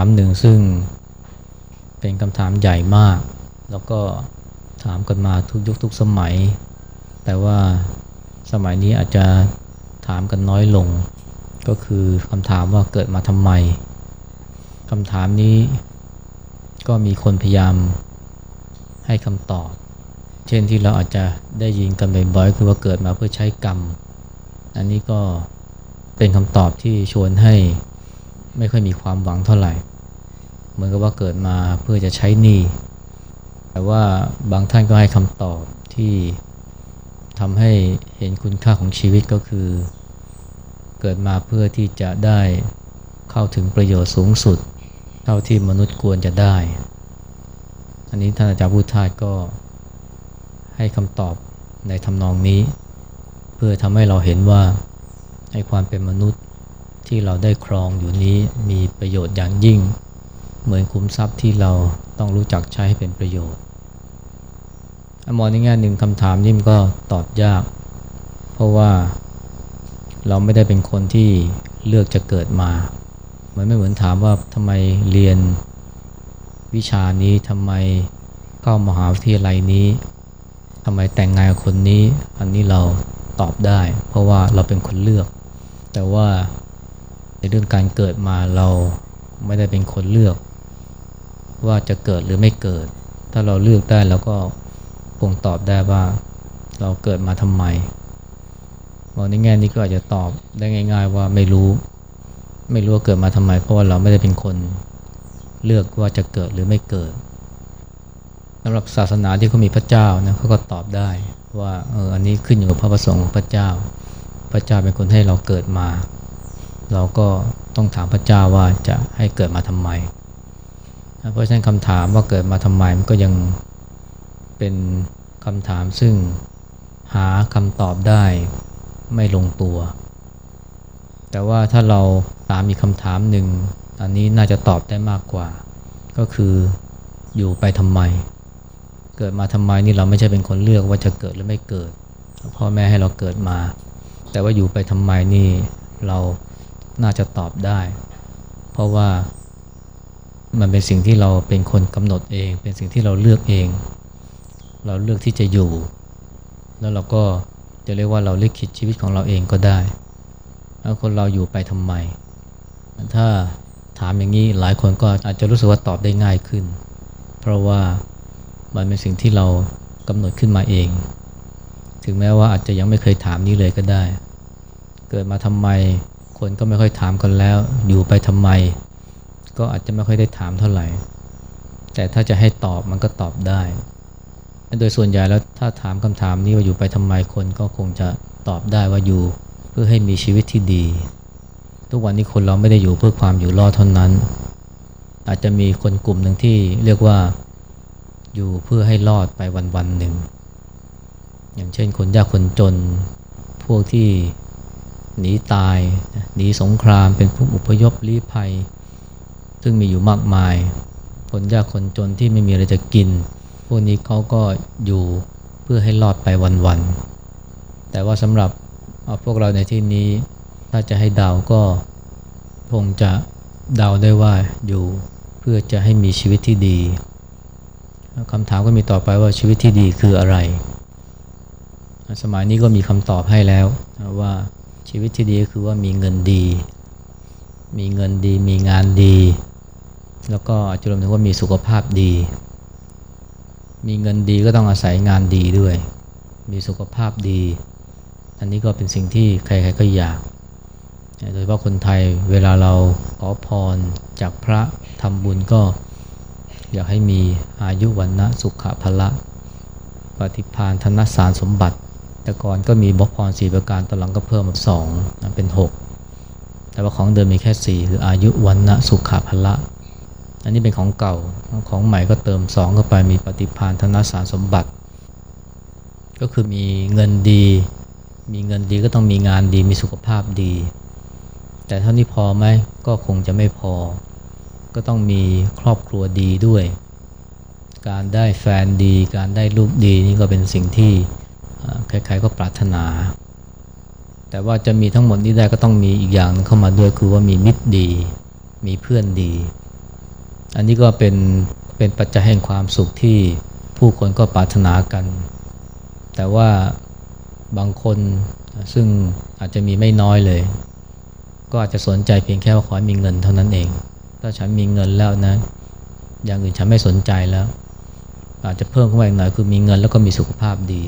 ามหนึ่งซึ่งเป็นคำถามใหญ่มาก แล้วก็ถามกันมาทุกยุคทุกสมัย แต่ว่าสมัยนี้อาจจะถามกันน้อยลง ก็คือคำถามว่าเกิดมาทำไมคำถามนี้ก็มีคนพยายามให้คำตอบ เช่นที่เราอาจจะได้ยินกันบ่อยๆคือว่าเกิดมาเพื่อใช้กรรม อันนี้ก็เป็นคำตอบที่ชวนให้ไม่ค่อยมีความหวังเท่าไหร่ เหมือนกับว่าเกิดมาเพื่อจะใช้หนี้แต่ว่าบางท่านก็ให้คำตอบที่ทำให้เห็นคุณค่าของชีวิตก็คือ เกิดมาเพื่อที่จะได้เข้าถึงประโยชน์สูงสุด เท่าที่มนุษย์ควรจะได้ อันนี้ท่านอาจารย์พุทธาก็ให้คำตอบในทำนองนี้ เพื่อทำให้เราเห็นว่าให้ความเป็นมนุษย์ที่เราได้ครองอยู่นี้มีประโยชน์อย่างยิ่ง เหมือนคุ้มทรัพย์ที่เราต้องรู้จักใช้ให้เป็นประโยชน์มองในแง่หนึ่งคำถามนี่มันก็ตอบยาก เพราะว่าเราไม่ได้เป็นคนที่เลือกจะเกิดมา มันไม่เหมือนถามว่าทำไมเรียนวิชานี้ทำไมเข้ามหาวิทยาลัยนี้ทำไมแต่งงานกับคนนี้ อันนี้เราตอบได้ เพราะว่าเราเป็นคนเลือก แต่ว่าในเรื่องการเกิดมาเราไม่ได้เป็นคนเลือก ว่าจะเกิดหรือไม่เกิด ถ้าเราเลือกได้เราก็คงตอบได้ว่าเราเกิดมาทำไมมองในแง่นี้ก็อาจจะตอบได้ง่าย ๆ ว่าไม่รู้ ไม่รู้ว่าเกิดมาทำไม เพราะว่าเราไม่ได้เป็นคนเลือกว่าจะเกิดหรือไม่เกิดสำหรับศาสนาที่เขามีพระเจ้านะเขาก็ตอบได้ว่าเอออันนี้ขึ้นอยู่กับพระประสงค์ของพระเจ้า พระเจ้าเป็นคนให้เราเกิดมา เราก็ต้องถามพระเจ้าว่าจะให้เกิดมาทำไม เพราะฉะนั้นคำถามว่าเกิดมาทำไมมันก็ยังเป็นคำถามซึ่งหาคำตอบได้ไม่ลงตัว แต่ว่าถ้าเราตามมีคำถามหนึ่งอันนี้น่าจะตอบได้มากกว่า ก็คืออยู่ไปทำไม เกิดมาทำไมนี่เราไม่ใช่เป็นคนเลือกว่าจะเกิดหรือไม่เกิดพ่อแม่ให้เราเกิดมา แต่ว่าอยู่ไปทำไมนี่เราน่าจะตอบได้ เพราะว่า มันเป็นสิ่งที่เราเป็นคนกำหนดเอง เป็นสิ่งที่เราเลือกเอง เราเลือกที่จะอยู่ แล้วเราก็จะเรียกว่าเราเลือกคิดชีวิตของเราเองก็ได้แล้วคนเราอยู่ไปทำไม ถ้าถามอย่างนี้หลายคนก็อาจจะรู้สึกว่าตอบได้ง่ายขึ้น เพราะว่ามันเป็นสิ่งที่เรากำหนดขึ้นมาเอง ถึงแม้ว่าอาจจะยังไม่เคยถามนี้เลยก็ได้ เกิดมาทำไม คนก็ไม่ค่อยถามกันแล้ว อยู่ไปทำไม ก็อาจจะไม่ค่อยได้ถามเท่าไหร่ แต่ถ้าจะให้ตอบมันก็ตอบได้ โดยส่วนใหญ่แล้วถ้าถามคำถามนี้ว่าอยู่ไปทำไมคนก็คงจะตอบได้ว่าอยู่เพื่อให้มีชีวิตที่ดี ทุกวันนี้คนเราไม่ได้อยู่เพื่อความอยู่รอดเท่านั้น อาจจะมีคนกลุ่มหนึ่งที่เรียกว่าอยู่เพื่อให้รอดไปวันวันหนึ่ง อย่างเช่นคนยากคนจน พวกที่หนีตายหนีสงครามเป็นผู้อุพยพลี้ภัย ซึ่งมีอยู่มากมาย คนยากคนจนที่ไม่มีอะไรจะกิน พวกนี้เขาก็อยู่เพื่อให้รอดไปวันๆ แต่ว่าสำหรับพวกเราในที่นี้ถ้าจะให้ดาวก็คงจะเดาได้ว่าอยู่เพื่อจะให้มีชีวิตที่ดีคำถามก็มีต่อไปว่าชีวิตที่ดีคืออะไร สมัยนี้ก็มีคำตอบให้แล้วว่าชีวิตที่ดีก็คือว่ามีเงินดี มีเงินดีมีงานดี แล้วก็จจะรวมถึงว่ามีสุขภาพดี มีเงินดีก็ต้องอาศัยงานดีด้วย มีสุขภาพดี อันนี้ก็เป็นสิ่งที่ใครๆก็อยาก โดยเฉพาะคนไทยเวลาเราขอพรจากพระทำบุญก็อยากให้มีอายุวันนะสุขภละ ปฏิพานธนสารสมบัติ แต่ก่อนก็มีบกพรสีประการตอนหลังก็เพิ่มมาสองเป็น 6 แต่ว่าของเดิมมีแค่ 4 คืออายุวันนะสุขภละ อันนี้เป็นของเก่าของใหม่ก็เติม2เข้าไปมีปฏิพานธนสารสมบัติ ก็คือมีเงินดี มีเงินดีก็ต้องมีงานดีมีสุขภาพดี แต่เท่านี้พอไหมก็คงจะไม่พอ ก็ต้องมีครอบครัวดีด้วย การได้แฟนดี การได้ลูกดีนี่ก็เป็นสิ่งที่ใครๆก็ปรารถนา แต่ว่าจะมีทั้งหมดนี้ได้ก็ต้องมีอีกอย่างเข้ามาด้วยคือว่ามีมิตรดี มีเพื่อนดี อันนี้ก็เป็นเป็นปัจจัยแห่งความสุขที่ผู้คนก็ปรารถนากัน แต่ว่าบางคนซึ่งอาจจะมีไม่น้อยเลย ก็อาจจะสนใจเพียงแค่ว่าขอให้มีเงินเท่านั้นเอง ถ้าฉันมีเงินแล้วนะ อย่างอื่นฉันไม่สนใจแล้ว อาจจะเพิ่มขึ้นมาอีกหน่อยคือมีเงินแล้วก็มีสุขภาพดี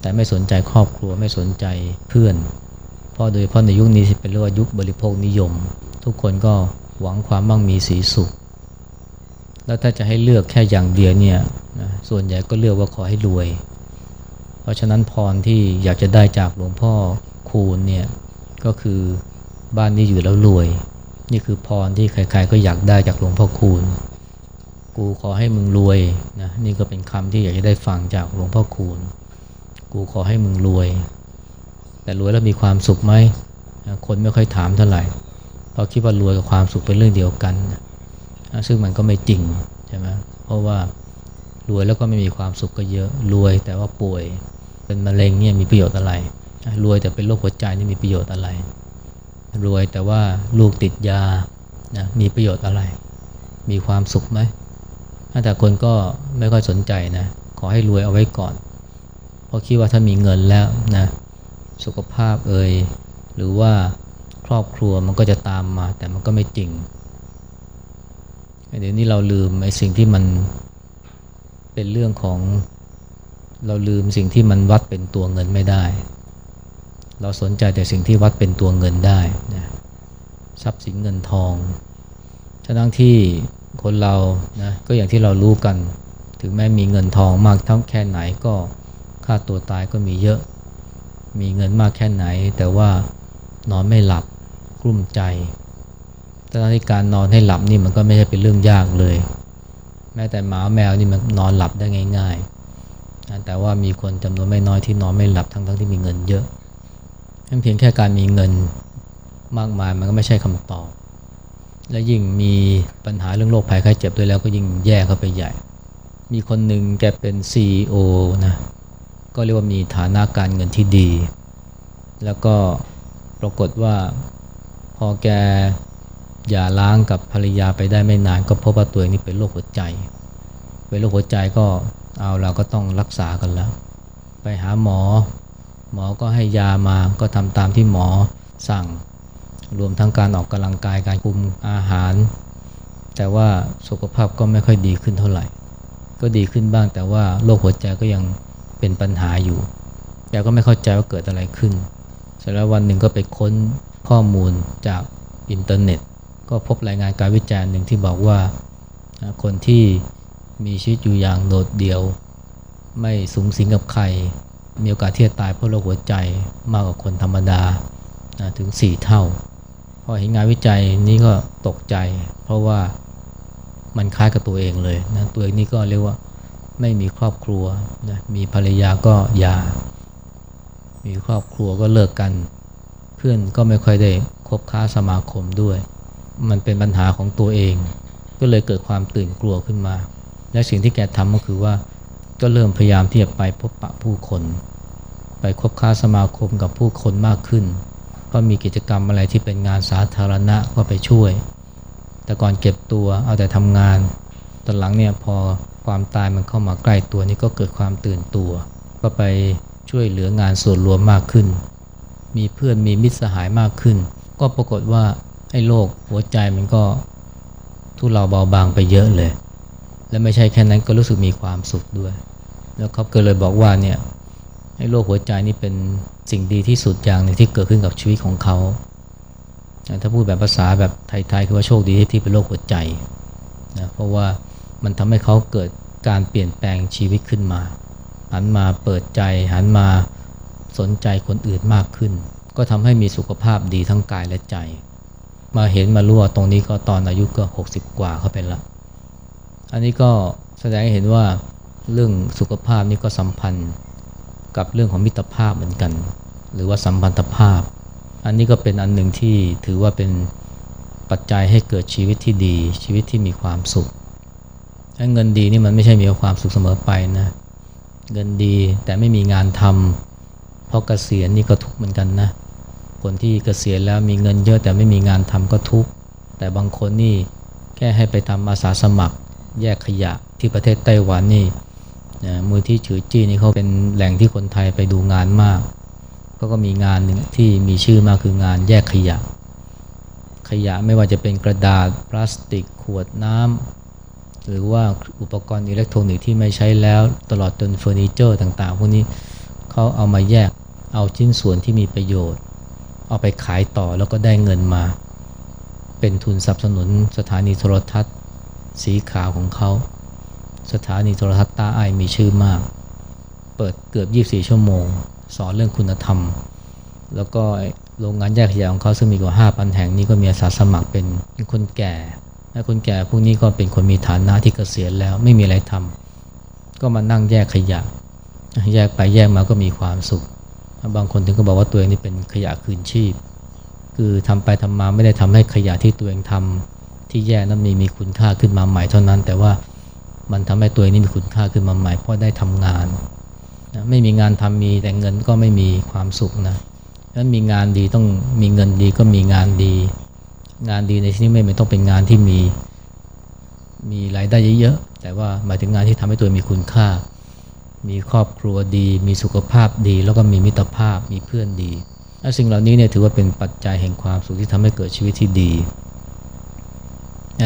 แต่ไม่สนใจครอบครัวไม่สนใจเพื่อน เพราะโดยเพราะในยุคนี้เป็นเรื่องยุคบริโภคนิยม ทุกคนก็หวังความมั่งมีสีสุข แล้วถ้าจะให้เลือกแค่อย่างเดียวเนี่ยนะส่วนใหญ่ก็เลือกว่าขอให้รวย เพราะฉะนั้นพรที่อยากจะได้จากหลวงพ่อคูณเนี่ยก็คือบ้านนี้อยู่แล้วรวย นี่คือพรที่ใครๆก็อยากได้จากหลวงพ่อคูณ กูขอให้มึงรวยนะนี่ก็เป็นคำที่อยากจะได้ฟังจากหลวงพ่อคูณ กูขอให้มึงรวย แต่รวยแล้วมีความสุขไหมคนไม่ค่อยถามเท่าไหร่เพราะคิดว่ารวยกับความสุขเป็นเรื่องเดียวกัน ซึ่งมันก็ไม่จริงใช่ไหมเพราะว่ารวยแล้วก็ไม่มีความสุขก็เยอะรวยแต่ว่าป่วยเป็นมะเร็งเนี่ยมีประโยชน์อะไร รวยแต่เป็นโรคหัวใจนี่มีประโยชน์อะไร รวยแต่ว่าลูกติดยานะมีประโยชน์อะไร มีความสุขไหมแต่คนก็ไม่ค่อยสนใจนะขอให้รวยเอาไว้ก่อน เพราะคิดว่าถ้ามีเงินแล้วนะสุขภาพเอ่ยหรือว่าครอบครัวมันก็จะตามมา แต่มันก็ไม่จริง เดี๋ยวนี้เราลืมไอ้สิ่งที่มันเป็นเรื่องของเราลืมสิ่งที่มันวัดเป็นตัวเงินไม่ได้ เราสนใจแต่สิ่งที่วัดเป็นตัวเงินได้นะทรัพย์สินเงินทองทั้งที่คนเรานะก็อย่างที่เรารู้กัน ถึงแม้มีเงินทองมากทั้งแค่ไหนก็ค่าตัวตายก็มีเยอะ มีเงินมากแค่ไหน แต่ว่านอนไม่หลับกลุ้มใจ แต่ที่การนอนให้หลับนี่มันก็ไม่ใช่เป็นเรื่องยากเลย แม้แต่หมาแมวนี่มันนอนหลับได้ง่ายๆ แต่ว่ามีคนจำนวนไม่น้อยที่นอนไม่หลับทั้งๆทที่มีเงินเยอะเพียงแค่การมีเงินมากมายมันก็ไม่ใช่คำตอบ และยิ่งมีปัญหาเรื่องโรคภัยไข้เจ็บด้วยแล้วก็ยิ่งแย่เข้าไปใหญ่ มีคนหนึ่งแกเป็น CEO นะ ก็เรียกว่ามีฐานะการเงินที่ดี แล้วก็ปรากฏว่าพอแก อย่าล้างกับภรรยาไปได้ไม่นาน ก็พบว่าตัวเองนี่เป็นโรคหัวใจ เป็นโรคหัวใจก็เอาเราก็ต้องรักษากันแล้ว ไปหาหมอ หมอก็ให้ยามาก็ทำตามที่หมอสั่ง รวมทั้งการออกกำลังกายการคุมอาหาร แต่ว่าสุขภาพก็ไม่ค่อยดีขึ้นเท่าไหร่ ก็ดีขึ้นบ้างแต่ว่าโรคหัวใจก็ยังเป็นปัญหาอยู่แกก็ไม่เข้าใจว่าเกิดอะไรขึ้น เสร็จแล้ววันหนึ่งก็ไปค้นข้อมูลจากอินเทอร์เน็ต ก็พบรายงานการวิจัยหนึ่งที่บอกว่าคนที่มีชีวิตอยู่อย่างโดดเดี่ยว ไม่สูงสิงกับใคร มีโอกาสที่จะตายเพราะโรคหัวใจมากกว่าคนธรรมดาถึง 4 เท่า พอเห็นงานวิจัยนี้ก็ตกใจ เพราะว่ามันคล้ายกับตัวเองเลยนะตัวเองนี่ก็เรียกว่าไม่มีครอบครัวนะมีภรรยาก็ยา มีครอบครัวก็เลิกกัน เพื่อนก็ไม่ค่อยได้คบค้าสมาคมด้วย มันเป็นปัญหาของตัวเอง ก็เลยเกิดความตื่นกลัวขึ้นมา และสิ่งที่แกทำก็คือว่า ก็เริ่มพยายามที่จะไปพบปะผู้คน ไปคบค้าสมาคมกับผู้คนมากขึ้น ก็มีกิจกรรมอะไรที่เป็นงานสาธารณะก็ไปช่วย แต่ก่อนเก็บตัวเอาแต่ทำงานตอนหลังเนี่ยพอความตายมันเข้ามาใกล้ตัวนี่ก็เกิดความตื่นตัว ก็ไปช่วยเหลืองานส่วนรวมมากขึ้น มีเพื่อนมีมิตรสหายมากขึ้น ก็ปรากฏว่า ไอ้โรคหัวใจมันก็ทุเลาเบาบางไปเยอะเลย และไม่ใช่แค่นั้นก็รู้สึกมีความสุขด้วย แล้วเขาก็เลยบอกว่าเนี่ยไอ้โรคหัวใจนี่เป็นสิ่งดีที่สุดอย่างหนึ่งที่เกิดขึ้นกับชีวิตของเขา ถ้าพูดแบบภาษาแบบไทยๆคือว่าโชคดีที่เป็นโรคหัวใจนะเพราะว่ามันทำให้เขาเกิดการเปลี่ยนแปลงชีวิตขึ้นมา หันมาเปิดใจหันมาสนใจคนอื่นมากขึ้น ก็ทำให้มีสุขภาพดีทั้งกายและใจ มาเห็นมารู้ว่าตรงนี้ก็ตอนอายุก็ 60 กว่าเขาเป็นละอันนี้ก็แสดงให้เห็นว่าเรื่องสุขภาพนี่ก็สัมพันธ์กับเรื่องของมิตรภาพเหมือนกัน หรือว่าสัมพันธภาพ อันนี้ก็เป็นอันหนึ่งที่ถือว่าเป็นปัจจัยให้เกิดชีวิตที่ดี ชีวิตที่มีความสุขเงินดีนี่มันไม่ใช่มีความสุขเสมอไปนะ เงินดีแต่ไม่มีงานทำเพราะเกษียณนี่ก็ทุกข์เหมือนกันนะ คนที่เกษียณแล้วมีเงินเยอะแต่ไม่มีงานทำก็ทุกข์แต่บางคนนี่แค่ให้ไปทำอาสาสมัคร แยกขยะที่ประเทศไต้หวันนี่มือที่ฉือจี้นี่เขาเป็นแหล่งที่คนไทยไปดูงานมากเขาก็มีงานหนึ่งที่มีชื่อมากคืองานแยกขยะ ขยะไม่ว่าจะเป็นกระดาษพลาสติก ขวดน้ำหรือว่าอุปกรณ์อิเล็กทรอนิกส์ที่ไม่ใช้แล้วตลอดจนเฟอร์นิเจอร์ต่างๆพวกนี้เขาเอามาแยกเอาชิ้นส่วนที่มีประโยชน์ เอาไปขายต่อแล้วก็ได้เงินมา เป็นทุนสนับสนุนสถานีโทรทัศน์ สีขาวของเขา สถานีโทรทัศน์ตาไอมีชื่อมาก เปิดเกือบ 24 ชั่วโมง สอนเรื่องคุณธรรม แล้วก็โรงงานแยกขยะของเขาซึ่งมีกว่า 5,000 แห่งนี้ก็มีอาสาสมัครเป็นคนแก่และคนแก่พวกนี้ก็เป็นคนมีฐานะที่เกษียณแล้วไม่มีอะไรทำก็มานั่งแยกขยะ แยกไปแยกมาก็มีความสุข บางคนถึงก็บอกว่าตัวเองนี่เป็นขยะคืนชีพ คือทำไปทำมาไม่ได้ทำให้ขยะที่ตัวเองทำที่แยกนั้นมีมีคุณค่าขึ้นมาใหม่เท่านั้น แต่ว่ามันทำให้ตัวเองนี่มีคุณค่าขึ้นมาใหม่เพราะได้ทำงานนะไม่มีงานทำมีแต่เงินก็ไม่มีความสุขนะนั้นมีงานดีต้องมีเงินดีก็มีงานดี งานดีในที่นี้ไม่ต้องเป็นงานที่มีมีรายได้เยอะๆแต่ว่าหมายถึงงานที่ทำให้ตัวมีคุณค่า มีครอบครัวดี มีสุขภาพดี แล้วก็มีมิตรภาพมีเพื่อนดีและสิ่งเหล่านี้เนี่ยถือว่าเป็นปัจจัยแห่งความสุขที่ทำให้เกิดชีวิตที่ดี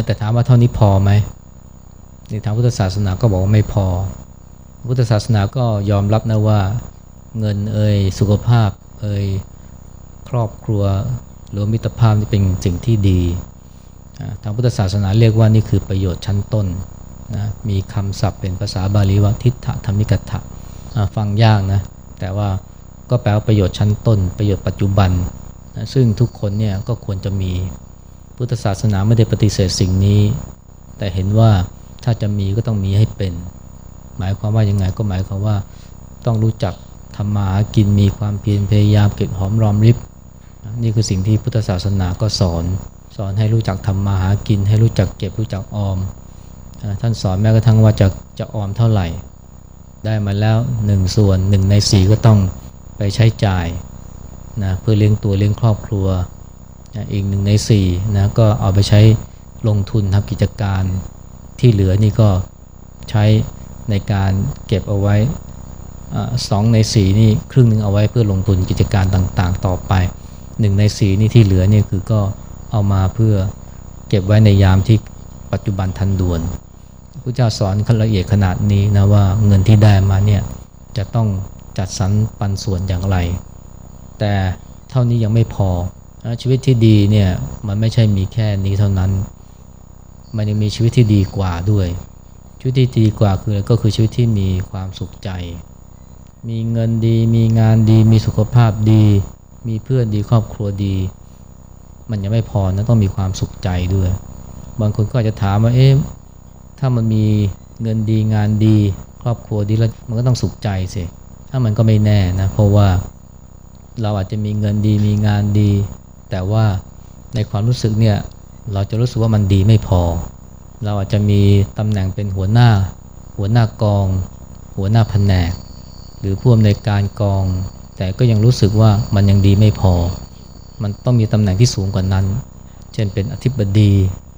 แต่ถามว่าเท่านี้พอไหมในทางพุทธศาสนาก็บอกว่าไม่พอ พุทธศาสนาก็ยอมรับนะว่าเงินเอ่ยสุขภาพเอ่ยครอบครัวหรือมิตรภาพนี่เป็นสิ่งที่ดีทางพุทธศาสนาเรียกว่านี่คือประโยชน์ชั้นต้น นะมีคำศัพท์เป็นภาษาบาลีว่าทิฏฐธรรมิกถะฟังยากนะ แต่ว่าก็แปลว่าประโยชน์ชั้นต้น ประโยชน์ปัจจุบันนะซึ่งทุกคนเนี่ยก็ควรจะมีพุทธศาสนาไม่ได้ปฏิเสธสิ่งนี้ แต่เห็นว่าถ้าจะมีก็ต้องมีให้เป็น หมายความว่ายังไงก็หมายความว่าต้องรู้จักทำมาหากินมีความเพียรพยายามเก็บหอมรอมริบนี่คือสิ่งที่พุทธศาสนาก็สอน สอนให้รู้จักทำมาหากิน ให้รู้จักเก็บรู้จักออม ท่านสอนแม้กระทั่งว่าจะจะออมเท่าไหร่ ได้มาแล้วหนึ่งส่วนหนึ่งในสี่ก็ต้องไปใช้จ่ายนะเพื่อเลี้ยงตัวเลี้ยงครอบครัวนะอีกหนึ่งในสี่นะก็เอาไปใช้ลงทุนทำกิจการที่เหลือนี่ก็ใช้ในการเก็บเอาไว้สองในสี่นี่ครึ่งหนึ่งเอาไว้เพื่อลงทุนกิจการต่างๆ ต่อไปหนึ่งในสี่นี่ที่เหลือนี่คือก็เอามาเพื่อเก็บไว้ในยามที่ปัจจุบันทันด่วน พระเจ้าสอนขั้นละเอียดขนาดนี้นะว่าเงินที่ได้มาเนี่ยจะต้องจัดสรรปันส่วนอย่างไร แต่เท่านี้ยังไม่พอ ชีวิตที่ดีเนี่ยมันไม่ใช่มีแค่นี้เท่านั้น มันยังมีชีวิตที่ดีกว่าด้วย ชีวิตที่ดีกว่าคือก็คือชีวิตที่มีความสุขใจ มีเงินดี มีงานดี มีสุขภาพดี มีเพื่อนดีครอบครัวดี มันยังไม่พอนะต้องมีความสุขใจด้วย บางคนก็อาจจะถามว่าเอ๊ะ ถ้ามันมีเงินดีงานดี ครอบครัวดีแล้วมันก็ต้องสุขใจสิถ้ามันก็ไม่แน่นะเพราะว่าเราอาจจะมีเงินดีมีงานดี แต่ว่าในความรู้สึกเนี่ยเราจะรู้สึกว่ามันดีไม่พอ เราอาจจะมีตำแหน่งเป็นหัวหน้า หัวหน้ากอง หัวหน้าแผนก หรือผู้อำนวยการกอง แต่ก็ยังรู้สึกว่ามันยังดีไม่พอ มันต้องมีตำแหน่งที่สูงกว่านั้น เช่นเป็นอธิบดี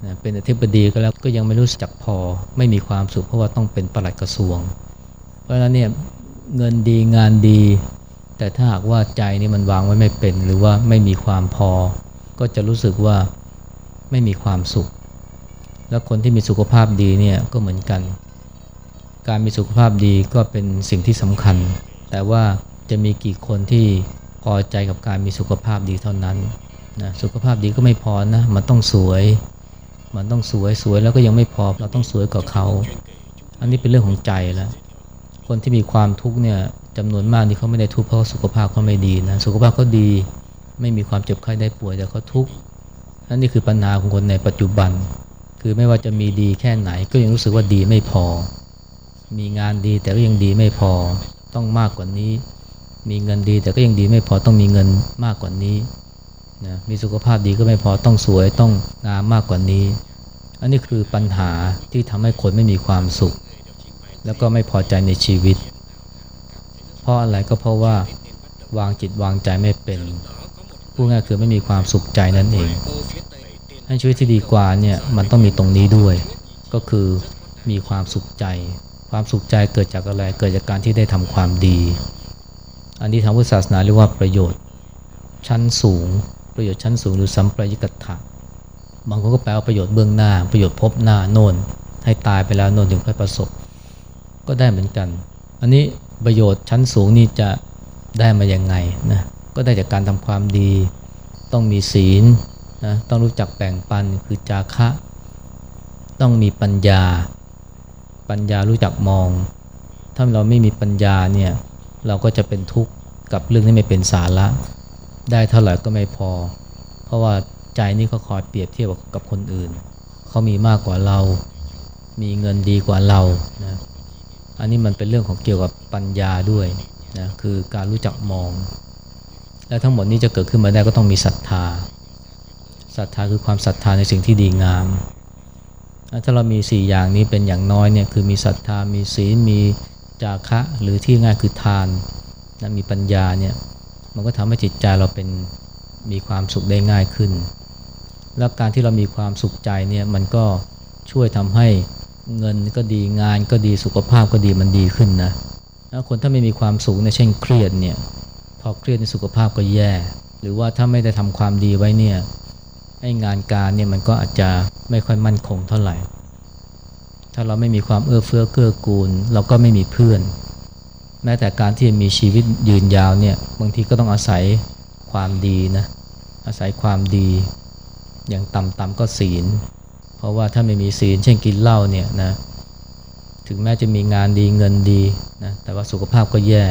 นะเป็นอธิบดีก็แล้วก็ยังไม่รู้จักพอ ไม่มีความสุขเพราะว่าต้องเป็นปลัดกระทรวง เพราะฉะนั้นเนี่ยเงินดีงานดี แต่ถ้าหากว่าใจนี่มันวางไว้ไม่เป็น หรือว่าไม่มีความพอ ก็จะรู้สึกว่าไม่มีความสุข แล้วคนที่มีสุขภาพดีเนี่ยก็เหมือนกัน การมีสุขภาพดีก็เป็นสิ่งที่สำคัญ แต่ว่าจะมีกี่คนที่พอใจกับการมีสุขภาพดีเท่านั้นนะสุขภาพดีก็ไม่พอนะมันต้องสวย มันต้องสวยสวยแล้วก็ยังไม่พอ เราต้องสวยกว่าเขา อันนี้เป็นเรื่องของใจแล้ว คนที่มีความทุกข์เนี่ยจำนวนมากนี่เขาไม่ได้ทุกข์เพราะสุขภาพเขาไม่ดีนะ สุขภาพเขาดี ไม่มีความเจ็บไข้ได้ป่วยแต่เขาทุกข์นั่นนี่คือปัญหาของคนในปัจจุบัน คือไม่ว่าจะมีดีแค่ไหนก็ยังรู้สึกว่าดีไม่พอ มีงานดีแต่ก็ยังดีไม่พอ ต้องมากกว่านี้ มีเงินดีแต่ก็ยังดีไม่พอต้องมีเงินมากกว่านี้ นะมีสุขภาพดีก็ไม่พอต้องสวยต้องงามมากกว่านี้ อันนี้คือปัญหาที่ทำให้คนไม่มีความสุข แล้วก็ไม่พอใจในชีวิต เพราะอะไรก็เพราะว่าวางจิตวางใจไม่เป็นพูดง่ายคือไม่มีความสุขใจนั่นเองให้ชีวิตที่ดีกว่าเนี่ยมันต้องมีตรงนี้ด้วย ก็คือมีความสุขใจ ความสุขใจเกิดจากอะไรเกิดจากการที่ได้ทำความดี อันนี้ทางพุทธศาสนาเรียกว่าประโยชน์ชั้นสูง ประโยชน์ชั้นสูงหรือสัมปรายกัตถะบางคนก็แปลว่าประโยชน์เบื้องหน้า ประโยชน์พบหน้าโน่น ให้ตายไปแล้วโน่นถึงค่อยประสบ ก็ได้เหมือนกัน อันนี้ประโยชน์ชั้นสูงนี่จะได้มาอย่างไงนะก็ได้จากการทำความดี ต้องมีศีลนะต้องรู้จักแบ่งปันคือจาคะ ต้องมีปัญญา ปัญญารู้จักมอง ถ้าเราไม่มีปัญญาเนี่ยเราก็จะเป็นทุกข์กับเรื่องที่ไม่เป็นสาระ ได้เท่าไหร่ก็ไม่พอ เพราะว่าใจนี่ก็คอยเปรียบเทียบกับคนอื่น เขามีมากกว่าเรา มีเงินดีกว่าเรานะอันนี้มันเป็นเรื่องของเกี่ยวกับปัญญาด้วยนะคือการรู้จักมอง และทั้งหมดนี้จะเกิดขึ้นมาได้ก็ต้องมีศรัทธาศรัทธาคือความศรัทธาในสิ่งที่ดีงาม ถ้าเรามี 4 อย่างนี้เป็นอย่างน้อยเนี่ยคือมีศรัทธามีศีลมีจาคะหรือที่ง่ายคือทานนะมีปัญญาเนี่ย มันก็ทำให้จิตใจเราเป็นมีความสุขได้ง่ายขึ้น แล้วการที่เรามีความสุขใจเนี่ยมันก็ช่วยทำให้เงินก็ดีงานก็ดีสุขภาพก็ดีมันดีขึ้นนะแล้วคนถ้าไม่มีความสุขในเช่นเครียดเนี่ยพอเครียดในสุขภาพก็แย่ หรือว่าถ้าไม่ได้ทำความดีไว้เนี่ยให้งานการเนี่ยมันก็อาจจะไม่ค่อยมั่นคงเท่าไหร่ ถ้าเราไม่มีความเอื้อเฟื้อเกื้อกูล เราก็ไม่มีเพื่อน แม้แต่การที่มีชีวิตยืนยาวเนี่ยบางทีก็ต้องอาศัยความดีนะอาศัยความดีอย่างต่ำๆก็ศีล เพราะว่าถ้าไม่มีศีลเช่นกินเหล้าเนี่ยนะถึงแม้จะมีงานดีเงินดีนะแต่ว่าสุขภาพก็แย่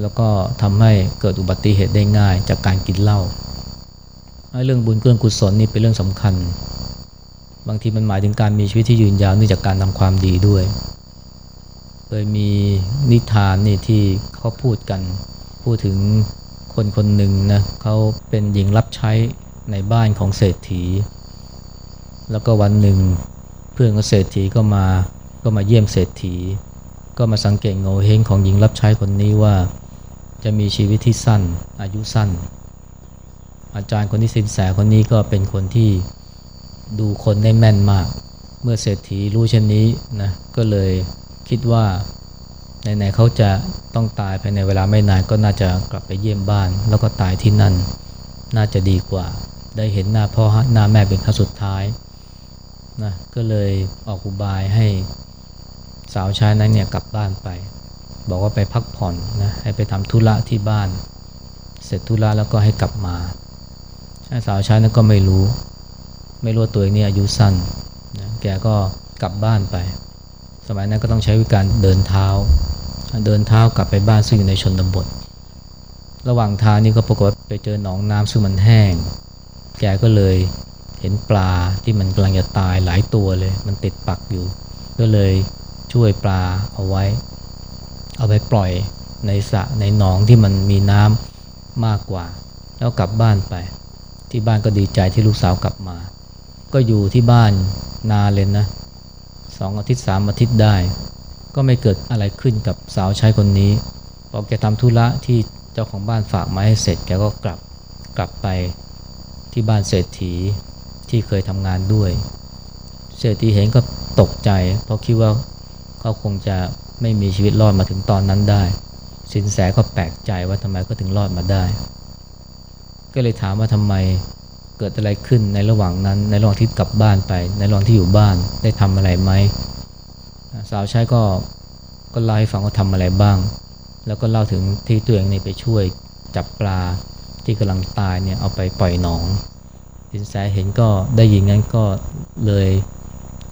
แล้วก็ทำให้เกิดอุบัติเหตุได้ง่ายจากการกินเหล้าเรื่องบุญเรื่องกุศลนี่เป็นเรื่องสำคัญ บางทีมันหมายถึงการมีชีวิตที่ยืนยาวเนื่องจากการทำความดีด้วย เคยมีนิทานนี่ที่เขาพูดกัน พูดถึงคนคนหนึ่งนะเขาเป็นหญิงรับใช้ในบ้านของเศรษฐี แล้วก็วันหนึ่งเพื่อนของเศรษฐีก็มาก็มาเยี่ยมเศรษฐี ก็มาสังเกตโงเฮงของหญิงรับใช้คนนี้ว่า จะมีชีวิตที่สั้นอายุสั้น อาจารย์คนที่สินแสคนนี้ก็เป็นคนที่ดูคนได้แม่นมาก เมื่อเศรษฐีรู้เช่นนี้นะก็เลย คิดว่าไหนๆเขาจะต้องตายภายในเวลาไม่นานก็น่าจะกลับไปเยี่ยมบ้าน แล้วก็ตายที่นั่น น่าจะดีกว่า ได้เห็นหน้าพ่อหน้าแม่เป็นครั้งสุดท้ายนะก็เลยออกอุบายให้สาวใช้นั้นเนี่ยกลับบ้านไป บอกว่าไปพักผ่อนนะให้ไปทำธุระที่บ้าน เสร็จธุระแล้วก็ให้กลับมาสาวใช้นั้นก็ไม่รู้ ไม่รู้ตัวเองเนี่ยอายุสั้นนะแกก็กลับบ้านไป สมัยนั้นก็ต้องใช้วิการเดินเท้า เดินเท้ากลับไปบ้านซึ่งอยู่ในชนบท ระหว่างทางนี่ก็ปรากฏไปเจอหนองน้ำซึ่งมันแห้ง แกก็เลยเห็นปลาที่มันกำลังจะตายหลายตัวเลย มันติดปักอยู่ ก็เลยช่วยปลาเอาไว้ เอาไปปล่อยในสระในหนองที่มันมีน้ำมากกว่า แล้วกลับบ้านไป ที่บ้านก็ดีใจที่ลูกสาวกลับมา ก็อยู่ที่บ้านนานเลยนะ สองอาทิตย์สามอาทิตย์ได้ ก็ไม่เกิดอะไรขึ้นกับสาวใช้คนนี้พอแกทำธุระที่เจ้าของบ้านฝากมาให้เสร็จแกก็กลับกลับไปที่บ้านเศรษฐีที่เคยทำงานด้วย เศรษฐีเห็นก็ตกใจ เพราะคิดว่าเขาคงจะไม่มีชีวิตรอดมาถึงตอนนั้นได้ สินแสก็แปลกใจว่าทำไมก็ถึงรอดมาได้ ก็เลยถามว่าทำไม เกิดอะไรขึ้นในระหว่างนั้น ในระหว่างที่กลับบ้านไป ในระหว่างที่อยู่บ้านได้ทำอะไรไหมสาวใช้ก็ก็เล่าให้ฟังว่าทำอะไรบ้าง แล้วก็เล่าถึงที่ตัวเองนี่ไปช่วยจับปลาที่กำลังตายเนี่ยเอาไปปล่อยหนองสินแสเห็นก็ได้ยินงั้นก็เลย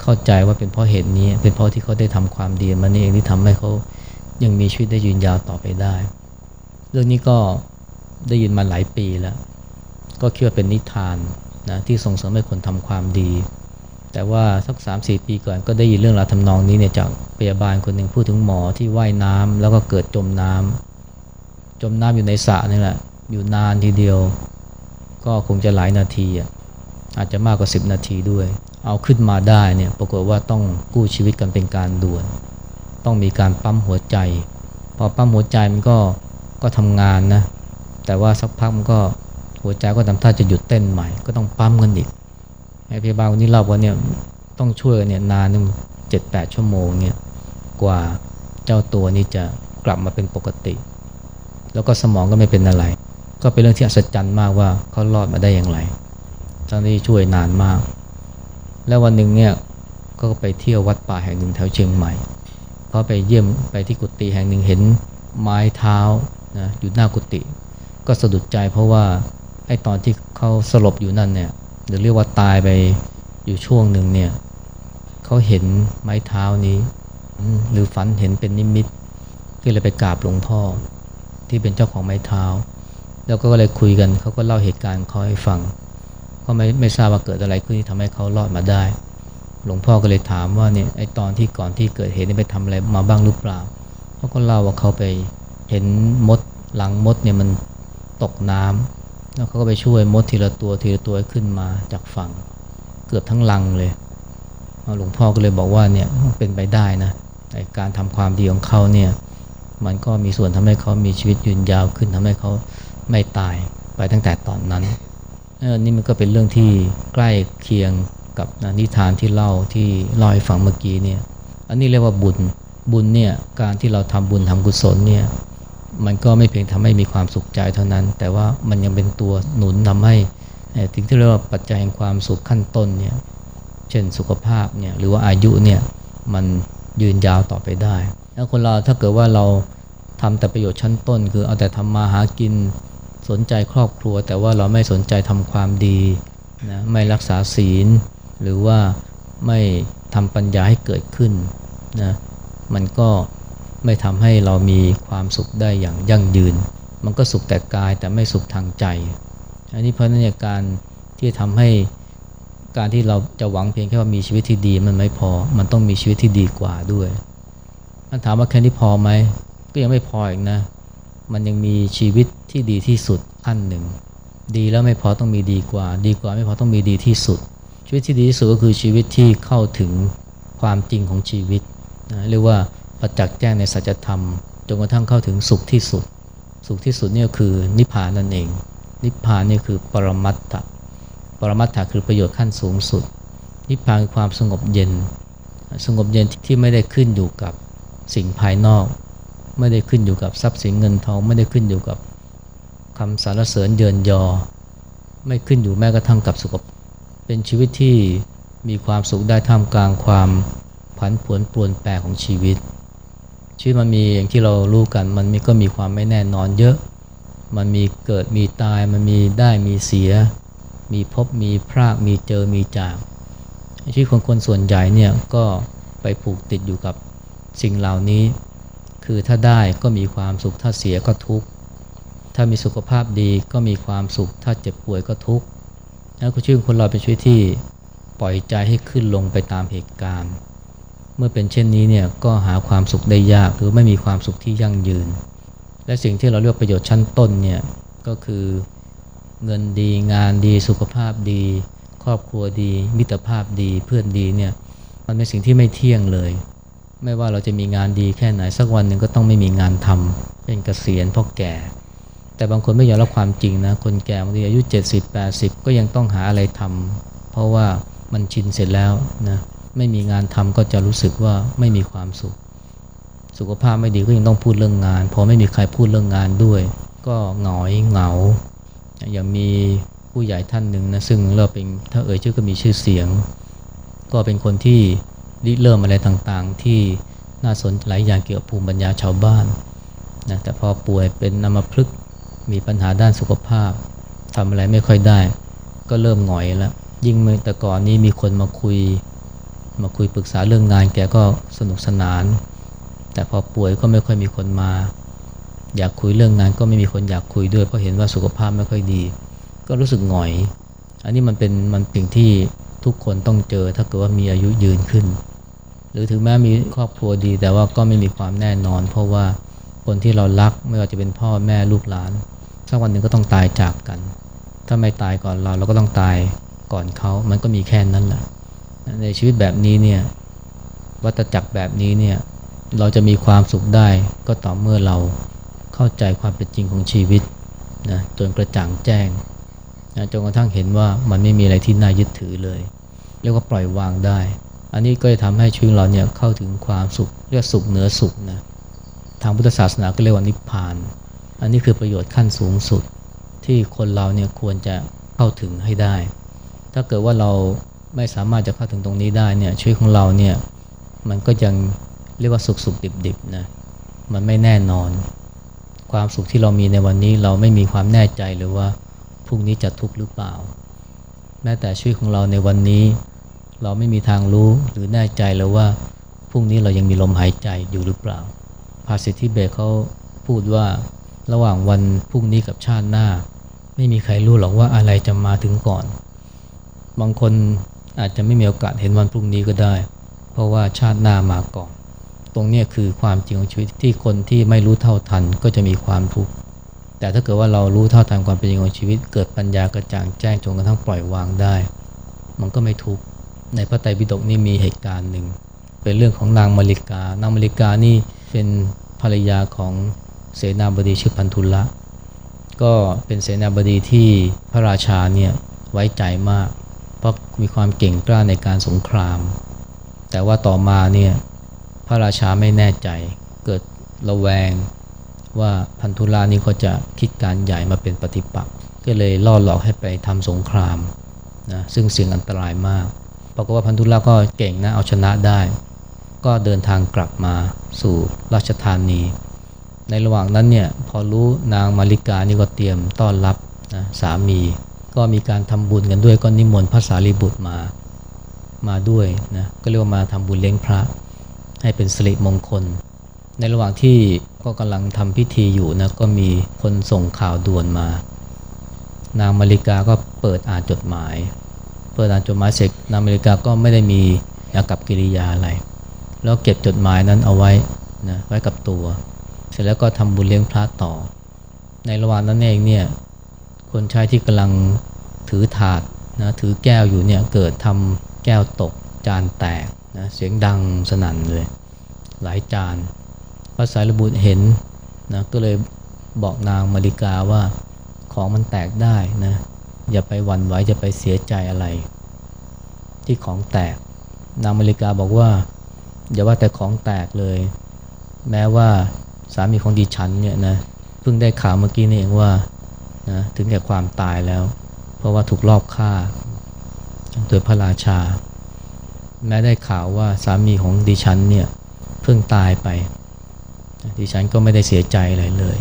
เข้าใจว่าเป็นเพราะเหตุนี้ เป็นเพราะที่เขาได้ทำความดีมานี่เองที่ทำให้เขายังมีชีวิตได้ยืนยาวต่อไปได้ เรื่องนี้ก็ได้ยินมาหลายปีแล้ว ก็คิดว่าเป็นนิทานนะที่ส่งเสริมให้คนทำความดี แต่ว่าสัก 3 4 ปีก่อนก็ได้ยินเรื่องราวทำนองนี้เนี่ยจากพยาบาลคนหนึ่งพูดถึงหมอที่ว่ายน้ำแล้วก็เกิดจมน้ำจมน้ำอยู่ในสระนี่แหละอยู่นานทีเดียว ก็คงจะหลายนาทีอะอาจจะมากกว่า 10 นาทีด้วย เอาขึ้นมาได้เนี่ยปรากฏว่าต้องกู้ชีวิตกันเป็นการด่วน ต้องมีการปั๊มหัวใจ พอปั๊มหัวใจมันก็ก็ทำงานนะแต่ว่าสักพักมันก็ หัวใจก็ทำท่าจะหยุดเต้นใหม่ ก็ต้องปั๊มกันอีกไอ้พยาบาลคนนี้เล่าว่าเนี่ยต้องช่วยเนี่ยนานนึงเจ็ดแปดชั่วโมงเนี่ยกว่าเจ้าตัวนี้จะกลับมาเป็นปกติ แล้วก็สมองก็ไม่เป็นอะไร ก็เป็นเรื่องที่อัศจรรย์มากว่าเขารอดมาได้อย่างไรทั้งที่ช่วยนานมาก แล้ววันหนึ่งเนี่ยก็ไปเที่ยววัดป่าแห่งหนึ่งแถวเชียงใหม่พอไปเยี่ยมไปที่กุฏิแห่งหนึ่งเห็นไม้เท้านะอยู่หน้ากุฏิก็สะดุดใจเพราะว่า ไอ้ตอนที่เขาสลบอยู่นั่นเนี่ยหรือเรียกว่าตายไปอยู่ช่วงหนึ่งเนี่ยเขาเห็นไม้เท้านี้ หรือฝันเห็นเป็นนิมิตก็เลยไปกราบหลวงพ่อที่เป็นเจ้าของไม้เท้า แล้วก็เลยคุยกันเขาก็เล่าเหตุการณ์เขาให้ฟังก็ไม่ไม่ทราบว่าเกิดอะไรขึ้นที่ทำให้เขารอดมาได้ หลวงพ่อก็เลยถามว่าเนี่ยไอตอนที่ก่อนที่เกิดเหตุนี่ไปทำอะไรมาบ้างหรือเปล่าเขาก็เล่าว่าเขาไปเห็นมดหลังมดเนี่ยมันตกน้ำ แล้วเขาก็ไปช่วยมดทีละตัวทีละตัวขึ้นมาจากฝั่งเกือบทั้งลังเลยหลวงพ่อก็เลยบอกว่าเนี่ยเป็นไปได้นะในการทำความดีของเขาเนี่ยมันก็มีส่วนทำให้เขามีชีวิตยืนยาวขึ้นทำให้เขาไม่ตายไปตั้งแต่ตอนนั้นนี่มันก็เป็นเรื่องที่ใกล้เคียงกับนิทานที่เล่าที่เล่าให้ฟังเมื่อกี้เนี่ยอันนี้เรียกว่าบุญบุญเนี่ยการที่เราทำบุญทำกุศลเนี่ย มันก็ไม่เพียงทำให้มีความสุขใจเท่านั้น แต่ว่ามันยังเป็นตัวหนุนทำให้ถึงที่เรียกว่าปัจจัยแห่งความสุขขั้นต้นเนี่ยเช่นสุขภาพเนี่ยหรือว่าอายุเนี่ยมันยืนยาวต่อไปได้ แล้วคนเราถ้าเกิดว่าเราทำแต่ประโยชน์ชั้นต้น คือเอาแต่ทำมาหากินสนใจครอบครัว แต่ว่าเราไม่สนใจทำความดีนะไม่รักษาศีล หรือว่าไม่ทำปัญญาให้เกิดขึ้นนะมันก็ ไม่ทำให้เรามีความสุขได้อย่างยั่งยืน มันก็สุขแต่กายแต่ไม่สุขทางใจ อันนี้เพราะนั้นการที่ทำให้การที่เราจะหวังเพียงแค่ว่ามีชีวิตที่ดีมันไม่พอ มันต้องมีชีวิตที่ดีกว่าด้วยมันถามว่าแค่นี้พอไหม ก็ยังไม่พออีกนะ มันยังมีชีวิตที่ดีที่สุดขั้นหนึ่ง ดีแล้วไม่พอต้องมีดีกว่า ดีกว่าไม่พอต้องมีดีที่สุด ชีวิตที่ดีที่สุดก็คือชีวิตที่เข้าถึงความจริงของชีวิตนะเรียกว่า ประจักษ์แจ้งในสัจธรรม จนกระทั่งเข้าถึงสุขที่สุด สุขที่สุดนี่คือนิพพานนั่นเอง นิพพานนี่คือปรมัตถะปรมัตถะคือประโยชน์ขั้นสูงสุด นิพพานคือความสงบเย็น สงบเย็นที่ไม่ได้ขึ้นอยู่กับสิ่งภายนอก ไม่ได้ขึ้นอยู่กับทรัพย์สินเงินทอง ไม่ได้ขึ้นอยู่กับคำสรรเสริญเยินยอ ไม่ขึ้นอยู่แม้กระทั่งกับสุขเป็นชีวิตที่มีความสุขได้ท่ามกลางความผันผวนปรวนแปรของชีวิต ชีวิตมันมีอย่างที่เรารู้กัน มันมีก็มีความไม่แน่นอนเยอะ มันมีเกิดมีตายมันมีได้มีเสีย มีพบมีพรากมีเจอมีจากชีวิตของคนส่วนใหญ่เนี่ยก็ไปผูกติดอยู่กับสิ่งเหล่านี้ คือถ้าได้ก็มีความสุขถ้าเสียก็ทุกข์ถ้ามีสุขภาพดีก็มีความสุข ถ้าเจ็บป่วยก็ทุกข์แล้วก็ชีวิตคนเราเป็นชีวิตที่ปล่อยใจให้ขึ้นลงไปตามเหตุการณ์ มื่อเป็นเช่นนี้เนี่ยก็หาความสุขได้ยากหรือไม่มีความสุขที่ยั่งยืน และสิ่งที่เราเรียกประโยชน์ชั้นต้นเนี่ยก็คือเงินดีงานดีสุขภาพดี ครอบครัวดี มิตรภาพดีเพื่อนดีเนี่ยมันเป็นสิ่งที่ไม่เที่ยงเลย ไม่ว่าเราจะมีงานดีแค่ไหนสักวันหนึ่งก็ต้องไม่มีงานทำเป็นเกษียณเพราะแก่ แต่บางคนไม่ยอมรับความจริงนะคนแก่บางทีอายุ 70-80 ก็ยังต้องหาอะไรทำเพราะว่ามันชินเสร็จแล้วนะ ไม่มีงานทำก็จะรู้สึกว่าไม่มีความสุข สุขภาพไม่ดีก็ยังต้องพูดเรื่องงาน พอไม่มีใครพูดเรื่องงานด้วย ก็หงอยเหงา อย่างมีผู้ใหญ่ท่านหนึ่งนะซึ่งเราเป็นถ้าเอ่ยชื่อก็มีชื่อเสียง ก็เป็นคนที่ริเริ่มอะไรต่างๆ ที่น่าสนหลายอย่างเกี่ยวกับภูมิปัญญาชาวบ้านนะแต่พอป่วยเป็นนามพลึกมีปัญหาด้านสุขภาพทำอะไรไม่ค่อยได้ ก็เริ่มหงอยแล้วยิ่งเมื่อแต่ก่อนนี้มีคนมาคุย มาคุยปรึกษาเรื่องงานแกก็สนุกสนาน แต่พอป่วยก็ไม่ค่อยมีคนมา อยากคุยเรื่องงานก็ไม่มีคนอยากคุยด้วย เพราะเห็นว่าสุขภาพไม่ค่อยดี ก็รู้สึกหงอย อันนี้มันเป็นมันสิ่งที่ทุกคนต้องเจอถ้าเกิดว่ามีอายุยืนขึ้น หรือถึงแม้มีครอบครัวดี แต่ว่าก็ไม่มีความแน่นอน เพราะว่าคนที่เรารักไม่ว่าจะเป็นพ่อแม่ลูกหลานสักวันหนึ่งก็ต้องตายจากกัน ถ้าไม่ตายก่อนเราเราก็ต้องตายก่อนเขา มันก็มีแค่นั้นแหละ ในชีวิตแบบนี้เนี่ยวัตจักรแบบนี้เนี่ยเราจะมีความสุขได้ก็ต่อเมื่อเราเข้าใจความเป็นจริงของชีวิตนะจนกระจ่างแจ้งนะจนกระทั่งเห็นว่ามันไม่มีอะไรที่น่ายึดถือเลย เรียกว่าปล่อยวางได้ อันนี้ก็จะทำให้ชีวิตเราเนี่ยเข้าถึงความสุขเรียกสุขเหนือสุขนะทางพุทธศาสนาก็เรียกว่านิพพาน อันนี้คือประโยชน์ขั้นสูงสุดที่คนเราเนี่ยควรจะเข้าถึงให้ได้ ถ้าเกิดว่าเรา ไม่สามารถจะเข้าถึงตรงนี้ได้เนี่ยชีวิตของเราเนี่ยมันก็ยังเรียกว่าสุขสุขดิบดิบนะมันไม่แน่นอน ความสุขที่เรามีในวันนี้เราไม่มีความแน่ใจเลยว่าพรุ่งนี้จะทุกข์หรือเปล่า แม้แต่ชีวิตของเราในวันนี้ เราไม่มีทางรู้หรือแน่ใจเลยว่าพรุ่งนี้เรายังมีลมหายใจอยู่หรือเปล่า ภาษิตที่เบเขาพูดว่าระหว่างวันพรุ่งนี้กับชาติหน้า ไม่มีใครรู้หรอกว่าอะไรจะมาถึงก่อน บางคน อาจจะไม่มีโอกาสเห็นวันพรุ่งนี้ก็ได้ เพราะว่าชาติหน้ามาก่อน ตรงนี้คือความจริงของชีวิตที่คนที่ไม่รู้เท่าทันก็จะมีความทุกข์แต่ถ้าเกิดว่าเรารู้เท่าทันความเป็นจริงของชีวิต เกิดปัญญากระจ่างแจ้งจนกระทั่งปล่อยวางได้ มันก็ไม่ทุกข์ในพระไตรปิฎกนี่มีเหตุการณ์หนึ่ง เป็นเรื่องของนางมาริกา นางมาริกานี่เป็นภรรยาของเสนาบดีชื่อพันธุละก็เป็นเสนาบดีที่พระราชาเนี่ยไว้ใจมาก เพราะมีความเก่งกล้าในการสงคราม แต่ว่าต่อมาเนี่ยพระราชาไม่แน่ใจ เกิดระแวงว่าพันธุลานี่ก็จะคิดการใหญ่มาเป็นปฏิปักษ์ก็เลยล่อหลอกให้ไปทำสงครามนะซึ่งเสี่ยงอันตรายมากปรากฏว่าพันธุลาก็เก่งนะเอาชนะได้ ก็เดินทางกลับมาสู่ราชธานี ในระหว่างนั้นเนี่ยพอรู้นางมาริกานี่ก็เตรียมต้อนรับนะสามี ก็มีการทำบุญกันด้วยก็นิมนต์พระสารีบุตรมามาด้วยนะก็เรียกว่ามาทำบุญเลี้ยงพระ ให้เป็นสิริมงคล ในระหว่างที่ก็กำลังทำพิธีอยู่นะก็มีคนส่งข่าวด่วนมา นางมาริกาก็เปิดอ่านจดหมาย เปิดอ่านจดหมายเสร็จนางมาริกาก็ไม่ได้มีอากับกิริยาอะไร แล้วเก็บจดหมายนั้นเอาไว้นะไว้กับตัว เสร็จแล้วก็ทำบุญเลี้ยงพระต่อ ในระหว่างนั้นเองเนี่ย คนใช้ที่กำลังถือถาดนะถือแก้วอยู่เนี่ยเกิดทำแก้วตกจานแตกนะเสียงดังสนั่นเลย หลายจานพระสารีบุตรเห็นนะก็เลยบอกนางมาริกาว่าของมันแตกได้นะอย่าไปหวั่นไหวจะไปเสียใจอะไร ที่ของแตก นางมาริกาบอกว่า อย่าว่าแต่ของแตกเลย แม้ว่าสามีของดิฉันเนี่ยนะเพิ่งได้ข่าวเมื่อกี้นี่เองว่า นะถึงแก่ความตายแล้ว เพราะว่าถูกลอบฆ่าโดยพระราชา แม้ได้ข่าวว่าสามีของดิฉันเนี่ยเพิ่งตายไป ดิฉันก็ไม่ได้เสียใจอะไรเลย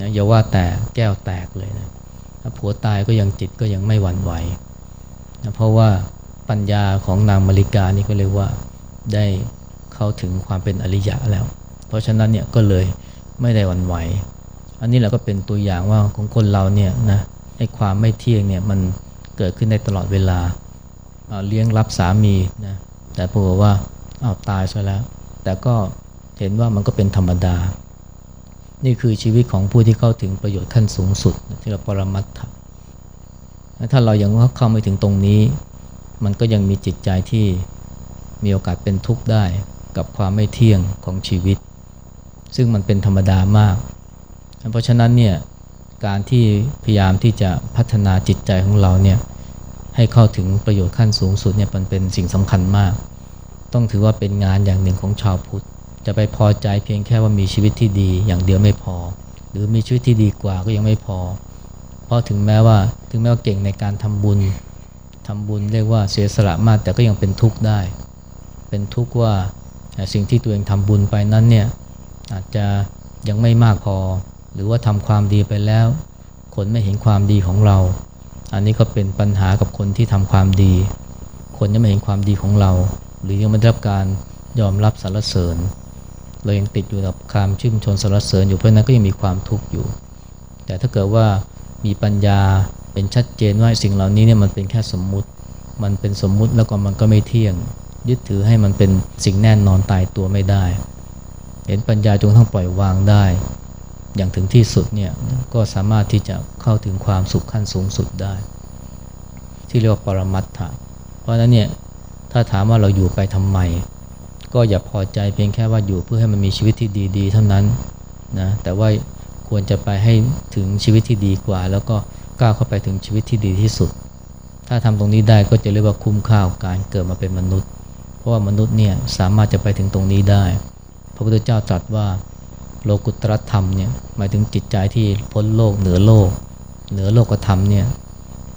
นะอย่าว่าแต่แก้วแตกเลยนะผัวตายก็ยังจิตก็ยังไม่หวั่นไหวนะเพราะว่าปัญญาของนางมาริกานี่ก็เรียกว่าได้เข้าถึงความเป็นอริยะแล้ว เพราะฉะนั้นเนี่ยก็เลยไม่ได้หวั่นไหว อันนี้เราก็เป็นตัวอย่างว่าของคนเราเนี่ยนะไอ้ความไม่เที่ยงเนี่ยมันเกิดขึ้นได้ตลอดเวลาเลี้ยงรับสามีนะแต่พอว่าอ้าวตายซะแล้ว แต่ก็เห็นว่ามันก็เป็นธรรมดา นี่คือชีวิตของผู้ที่เข้าถึงประโยชน์ขั้นสูงสุดที่เราปรมัตถะถ้าเรายังเข้าไม่ถึงตรงนี้ มันก็ยังมีจิตใจที่มีโอกาสเป็นทุกข์ได้กับความไม่เที่ยงของชีวิต ซึ่งมันเป็นธรรมดามาก เพราะฉะนั้นเนี่ยการที่พยายามที่จะพัฒนาจิตใจของเราเนี่ยให้เข้าถึงประโยชน์ขั้นสูงสุดเนี่ยมันเป็นสิ่งสำคัญมาก ต้องถือว่าเป็นงานอย่างหนึ่งของชาวพุทธ จะไปพอใจเพียงแค่ว่ามีชีวิตที่ดีอย่างเดียวไม่พอ หรือมีชีวิตที่ดีกว่าก็ยังไม่พอ เพราะถึงแม้ว่าถึงแม้ว่าเก่งในการทำบุญทำบุญเรียกว่าเสียสละมากแต่ก็ยังเป็นทุกข์ได้ เป็นทุกข์ว่าสิ่งที่ตัวเองทำบุญไปนั้นเนี่ยอาจจะยังไม่มากพอ หรือว่าทำความดีไปแล้ว คนไม่เห็นความดีของเรา อันนี้ก็เป็นปัญหากับคนที่ทำความดี คนยังไม่เห็นความดีของเรา หรือยังไม่ได้รับการยอมรับสรรเสริญเรายังติดอยู่กับความชื่นชมสรรเสริญอยู่เพราะนั้นก็ยังมีความทุกข์อยู่ แต่ถ้าเกิดว่ามีปัญญาเป็นชัดเจนว่าสิ่งเหล่านี้เนี่ยมันเป็นแค่สมมุติ มันเป็นสมมุติแล้วก็มันก็ไม่เที่ยง ยึดถือให้มันเป็นสิ่งแน่นอนตายตัวไม่ได้ เห็นปัญญาจงทั้งปล่อยวางได้ อย่างถึงที่สุดเนี่ยก็สามารถที่จะเข้าถึงความสุขขั้นสูงสุดได้ ที่เรียกว่าปรมัตถะเพราะฉะนั้นเนี่ยถ้าถามว่าเราอยู่ไปทำไม ก็อย่าพอใจเพียงแค่ว่าอยู่เพื่อให้มันมีชีวิตที่ดีๆ เท่านั้นนะแต่ว่าควรจะไปให้ถึงชีวิตที่ดีกว่า แล้วก็ก้าวเข้าไปถึงชีวิตที่ดีที่สุด ถ้าทำตรงนี้ได้ก็จะเรียกว่าคุ้มค่าการเกิดมาเป็นมนุษย์ เพราะว่ามนุษย์เนี่ยสามารถจะไปถึงตรงนี้ได้ พระพุทธเจ้าตรัสว่า โลกุตรธรรมเนี่ยหมายถึงจิตใจที่พ้นโลกเหนือโลก เหนือโลกธรรมเนี่ย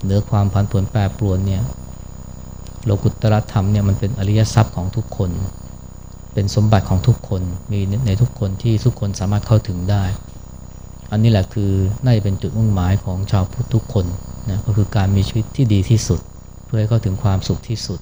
เหนือความผันผวนแปรปรวนเนี่ยโลกุตรธรรมเนี่ยมันเป็นอริยทรัพย์ของทุกคน เป็นสมบัติของทุกคนมีในทุกคนที่ทุกคนสามารถเข้าถึงได้ อันนี้แหละคือน่าจะเป็นจุดมุ่งหมายของชาวพุทธทุกคนนะก็คือการมีชีวิตที่ดีที่สุด เพื่อให้เข้าถึงความสุขที่สุด